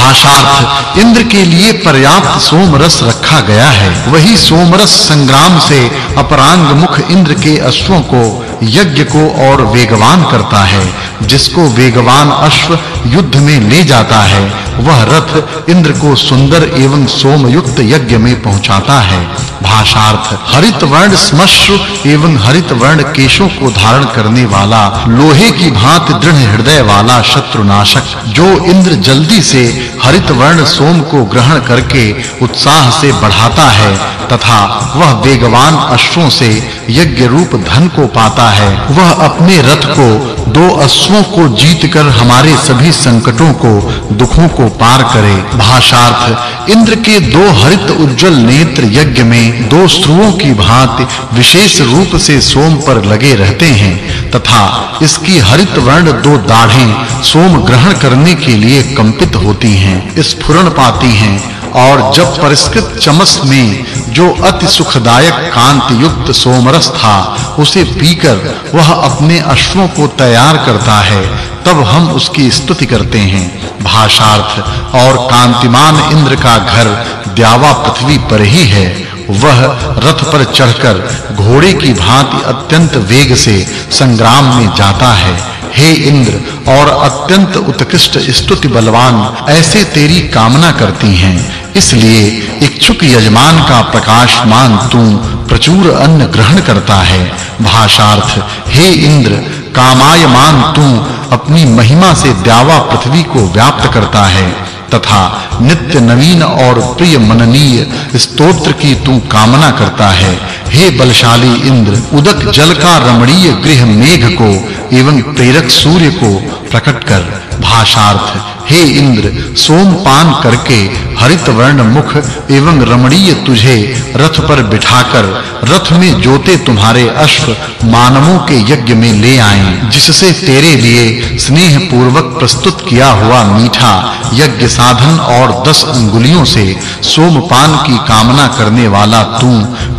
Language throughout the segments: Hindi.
भाषार्थ इंद्र के लिए पर्याप्त सोमरस रखा गया है। वही सोमरस संग्राम से अपरांग मुख इंद्र के अश्वों को, यज्ञ को और वेगवान करता है। जिसको वेगवान अश्व युद्ध में ले जाता है, वह रथ इंद्र को सुंदर एवं सोमयुक्त यज्ञ में पहुंचाता है। भाषार्थ। हरित वर्ण स्मश्रु एवं हरित वर्ण केशों को धारण करने वाला, लोहे की भांति दृढ़ हृदय वाला शत्रुनाशक, जो इंद्र जल्दी से हरित वर्ण सोम को ग्रहण करके उत्साह से बढ़ाता है, तथा वह वेगवान अश्वों से यज्ञ रूप धन को पाता है। वह अपने रथ को, दो अश्वों को जीतकर हमारे सभी संकटों को, दुखों को पार करे। भाषार्थ, इंद्र के दो हरित उज्जवल नेत्र यज्ञ में दो स्त्रुओं की भांति विशेष रूप से सोम पर लगे रहते हैं, तथा इसकी हरित वर्ण दो दाढ़ें सोम ग्रहण करने के लिए कंपित होती हैं स्फुरण पाती हैं, और जब परिष्कृत चमस में जो अति सुखदायक कांति युक्त सोमरस था, उसे पीकर वह अपने अश्वों को तैयार करता है, तब हम उसकी स्तुति करते हैं। भाषार्थ और कांतिमान इंद्र का घर द्यावा पृथ्वी पर ही है। वह रथ पर चढ़कर घोड़े की भांति अत्यंत वेग से संग्राम में जाता है। हे इंद्र, और अत्यंत उत्कृष्ट स्तुति बलवान, ऐसे तेरी कामना करती हैं। इसलिए इच्छुक यजमान का प्रकाशमान तू प्रचुर अन्न ग्रहण करता है। भाषार्थ, हे इंद्र, कामायमान तू अपनी महिमा से द्यावा पृथ्वी को व्याप्त करता है। तथा नित्य नवीन और प्रिय मननीय स्तोत्र की तू कामना करता है। हे बलशाली इंद्र, उदक जल का रमणीय गृह मेघ को एवं प्रेरक सूर्य को प्रकट कर। भाषार्थ हे इंद्र सोमपान करके हरित वर्ण मुख एवं रमणीय तुझे रथ पर बिठाकर रथ में जोते तुम्हारे अश्व मानवों के यज्ञ में ले आए, जिससे तेरे लिए स्नेह पूर्वक प्रस्तुत किया हुआ मीठा यज्ञ साधन और दस अंगुलियों से सोमपान की कामना करने वाला तू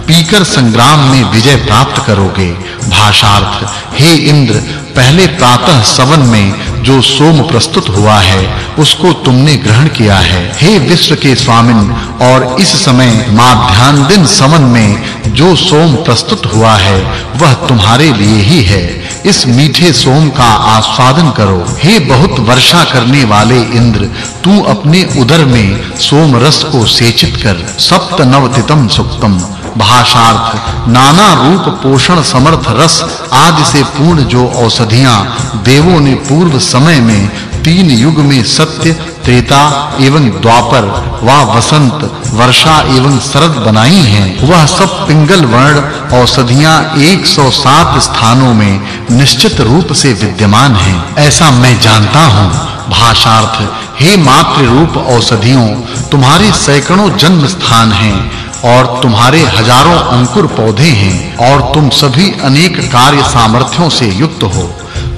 पीकर संग्राम में विजय प्राप्त करोगे। भाषार्थ, हे इंद्र, पहले प्रातः सवन में जो सोम प्रस्तुत हुआ है, उसको तुमने ग्रहण किया है। हे विश्व के स्वामिन, और इस समय माध्यान दिन समन में जो सोम प्रस्तुत हुआ है, वह तुम्हारे लिए ही है। इस मीठे सोम का आस्वादन करो। हे बहुत वर्षा करने वाले इंद्र, तू अपने उदर में सोम रस को सेचित कर। सप्त नवतितम सुक्तम। भाषार्थ, नाना रूप पोषण, समर्थ, रस आदि से पूर्ण जो औषधियाँ देवों ने पूर्व समय में तीन युग में सत्य, त्रेता एवं द्वापर व वसंत, वर्षा एवं शरद बनाई हैं, वह सब पिंगल वर्ण औषधियाँ 107 स्थानों में निश्चित रूप से विद्यमान हैं। ऐसा मैं जानता हूँ, भाषार्थ, हे मात्र रूप औषधियों, तुम्हारे सैकड़ों जन्म स्थान हैं और तुम्हारे हज़ारों अंकुर पौधे हैं और तुम सभी अनेक कार्य सामर्थ्यों से युक्त हो।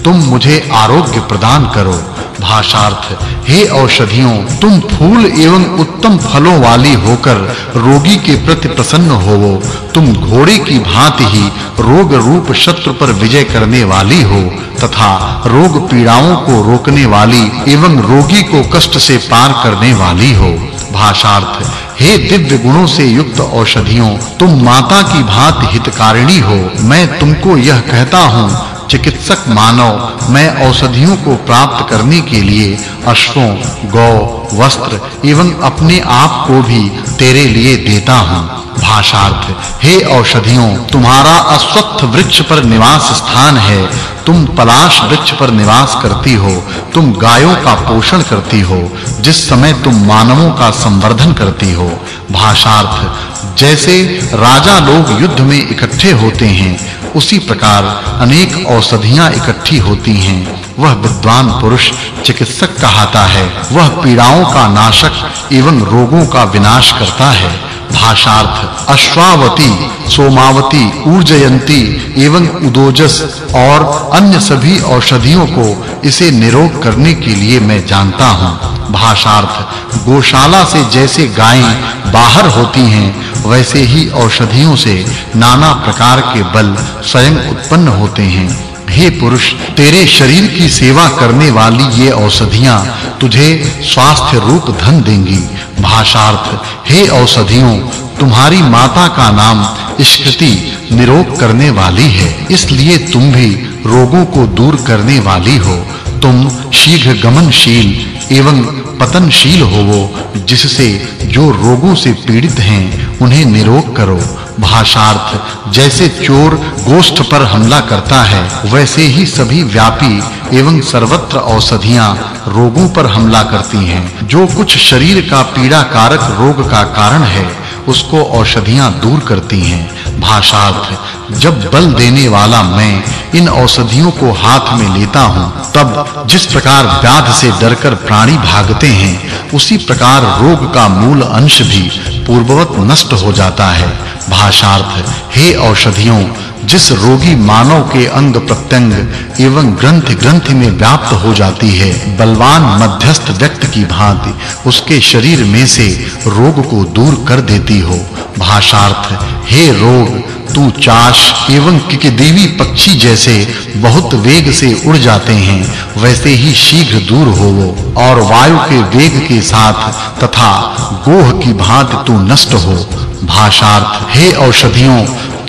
तुम मुझे आरोग्य प्रदान करो। भाषार्थ, हे औषधियों, तुम फूल एवं उत्तम फलों वाली होकर रोगी के प्रति प्रसन्न होवो। तुम घोड़े की भांति ही रोग रूप शत्रु पर विजय करने वाली हो तथा रोग पीड़ाओं को रोकने वाली एवं रोगी को कष्ट से पार करने वाली हो। भाषार्थ हे दिव्य गुणों से युक्त औषधियों, तुम माता की भात हितकारिणी हो। मैं तुमको यह कहता हूँ, चिकित्सक मानव, मैं औषधियों को प्राप्त करने के लिए अश्वों, गौ, वस्त्र एवं अपने आप को भी तेरे लिए देता हूँ। भाषार्थ हे। औषधियों, तुम्हारा अश्वत्थ वृक्ष पर निवास स्थान है। तुम पलाश वृक्ष पर निवास करती हो। तुम गायों का पोषण करती हो। जिस समय तुम मानवों का संवर्धन करती हो। भाषार्थ, जैसे राजा लोग युद्ध में इकट्ठे होते हैं, उसी प्रकार अनेक औषधियाँ इकट्ठी होती हैं। वह विद्वान पुरुष चिकित्सक कहता है, वह पीड़ाओं का नाशक एवं रोगों का विनाश करता है। भाषार्थ, अश्वावती, सोमावती, ऊर्जयंती, एवं उदोजस और अन्य सभी औषधियों को इसे निरोग करने के लिए मैं जानता हूँ। भाषार्थ, गोशाला से जैसे गायें बाहर होती हैं, वैसे ही औषधियों से नाना प्रकार के बल स्वयं उत्पन्न होते हैं। हे पुरुष, तेरे शरीर की सेवा करने वाली ये औषधियाँ तुझे स्वास्थ्य रूप धन देंगी। भाषार्थ, हे औषधियों, तुम्हारी माता का नाम इष्कृति निरोग करने वाली है। इसलिए तुम भी रोगों को दूर करने वाली हो। तुम शीघ्र गमनशील एवं पतनशील होवो, जिससे जो रोगों से पीड़ित हैं, उन्हें निरोग करो। भाषार्थ, जैसे चोर गोष्ठ पर हमला करता है, वैसे ही सभी व्यापी एवं सर्वत्र औषधियाँ रोगों पर हमला करती हैं। जो कुछ शरीर का पीड़ा कारक रोग का कारण है, उसको औषधियाँ दूर करती हैं। भाषार्थ जब बल देने वाला मैं इन औषधियों को हाथ में लेता हूँ, तब जिस प्रकार व्याध से डरकर प्राणी भागते हैं, उसी प्रकार रोग का मूल अंश भी पूर्ववत नष्ट हो जाता है। भाषार्थ हे औषधियों जिस रोगी मानव के अंग प्रत्यंग एवं ग्रंथ ग्रंथि में व्याप्त हो जाती है, बलवान मध्यस्थ व्यक्ति की भांति उसके शरीर में से रोग को दूर कर देती हो। भाषार्थ, हे रोग, तू चाश एवं देवी पक्षी जैसे बहुत वेग से उड़ जाते हैं, वैसे ही शीघ्र दूर होवो और वायु के वेग के साथ तथा गोह की भांति तू नष्ट हो। भाषार्थ, हे औषधियों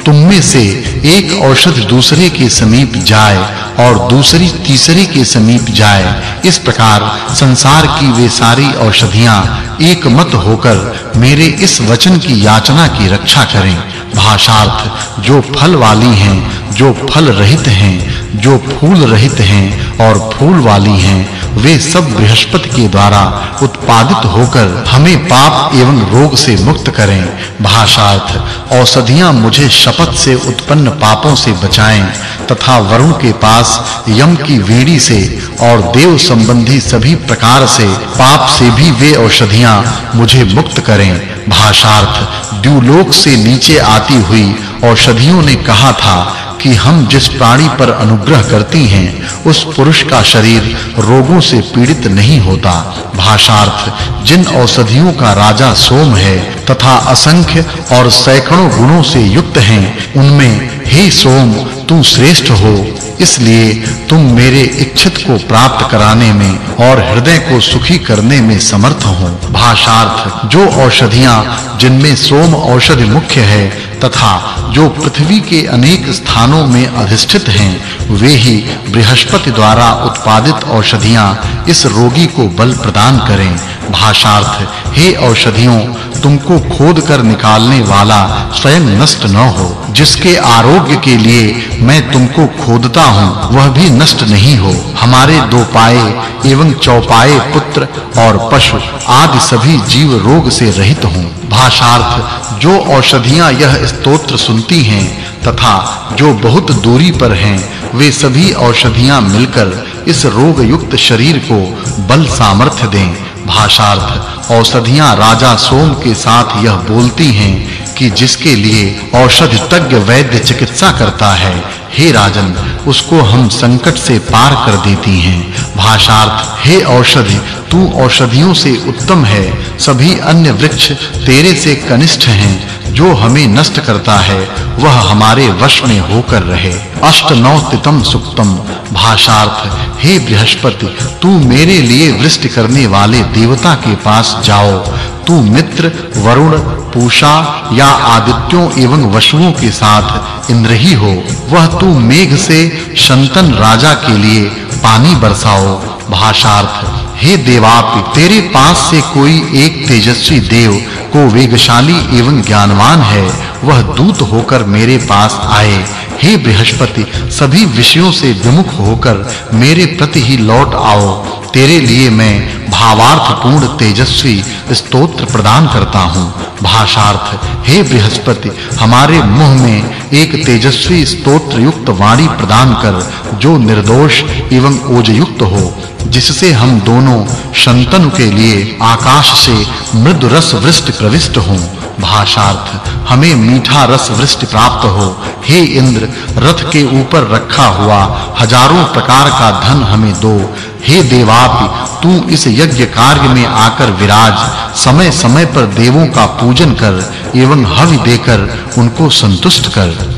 तुम में से एक औषध दूसरे के समीप जाए और दूसरी तीसरे के समीप जाए। इस प्रकार संसार की वे सारी औषधियाँ एक मत होकर मेरे इस वचन की याचना की रक्षा करें। भाषार्थ, जो फल वाली हैं, जो फल रहित हैं जो फूल रहित हैं और फूल वाली हैं, वे सब बृहस्पति के द्वारा उत्पादित होकर हमें पाप एवं रोग से मुक्त करें। भाषार्थ, औषधियाँ मुझे शपथ से उत्पन्न पापों से बचाएँ, तथा वरुण के पास, यम की वीड़ी से और देव संबंधी सभी प्रकार से, पाप से भी वे औषधियाँ मुझे मुक्त करें। भाषार्थ, द्युलोक से नीचे आती हुई औषधियों ने कहा था कि हम जिस प्राणी पर अनुग्रह करती हैं, उस पुरुष का शरीर रोगों से पीड़ित नहीं होता। भाषार्थ, जिन औषधियों का राजा सोम है, तथा असंख्य और सैकड़ों गुणों से युक्त हैं, उनमें हे सोम तू श्रेष्ठ हो, इसलिए तुम मेरे इच्छित को प्राप्त कराने में और हृदय को सुखी करने में समर्थ हो। भाषार्थ, जो औषधियाँ, जिनमें सोम औषधि मुख्य है, तथा जो पृथ्वी के अनेक स्थानों में अधिष्ठित हैं, वे ही बृहस्पति द्वारा उत्पादित औषधियाँ इस रोगी को बल प्रदान करें। भाषार्थ, हे औषधियों, तुमको खोद कर निकालने वाला स्वयं नष्ट न हो। जिसके आरोग्य के लिए मैं तुमको खोदता हूँ, वह भी नष्ट नहीं हो। हमारे दो पाए एवं चौपाए पुत्र और पशु आदि सभी जीव रोग से रहित हों। भाषार्थ, जो औषधियाँ यह स्तोत्र सुनती हैं तथा जो बहुत दूरी पर हैं, वे सभी औषधियाँ मिलकर इस रोग युक्त शरीर को बल सामर्थ्य दें। भाषार्थ, औषधियाँ राजा सोम के साथ यह बोलती हैं कि जिसके लिए औषधि तज्ञ वैद्य चिकित्सा करता है, हे राजन, उसको हम संकट से पार कर देती हैं। भाषार्थ, हे औषधि, तू औषधियों से उत्तम है। सभी अन्य वृक्ष तेरे से कनिष्ठ हैं। जो हमें नष्ट करता है, वह हमारे वश में होकर रहे। अष्ट नौ तितम सुक्तम। भाषार्थ, हे बृहस्पति, तू मेरे लिए वृष्टि करने वाले देवता के पास जाओ। तू मित्र, वरुण, पूषा या आदित्यों एवं वसुओं के साथ इंद्र ही हो। वह तू मेघ से शंतन राजा के लिए पानी बरसाओ। भाषार्थ, हे देवापि, तेरे पास से कोई एक तेजस्वी देव, को वेगशाली एवं ज्ञानवान है। वह दूत होकर मेरे पास आए। हे बृहस्पति, सभी विषयों से विमुख होकर मेरे प्रति ही लौट आओ। तेरे लिए मैं भावार्थ पूर्ण तेजस्वी स्तोत्र प्रदान करता हूँ। भाषार्थ, हे बृहस्पति, हमारे मुँह में एक तेजस्वी स्तोत्र युक्त वाणी प्रदान कर, जो निर्दोष एवं ओज युक्त हो, जिससे हम दोनों शंतनु के लिए आकाश से मृदु रस वृष्टि प्रविष्ट हों। भाषार्थ, हमें मीठा रस वृष्टि प्राप्त हो। हे इंद्र, रथ के ऊपर रखा हुआ हज़ारों प्रकार का धन हमें दो। हे देवापि, तू इस यज्ञ कार्य में आकर विराज। समय समय पर देवों का पूजन कर, एवं हवि देकर उनको संतुष्ट कर।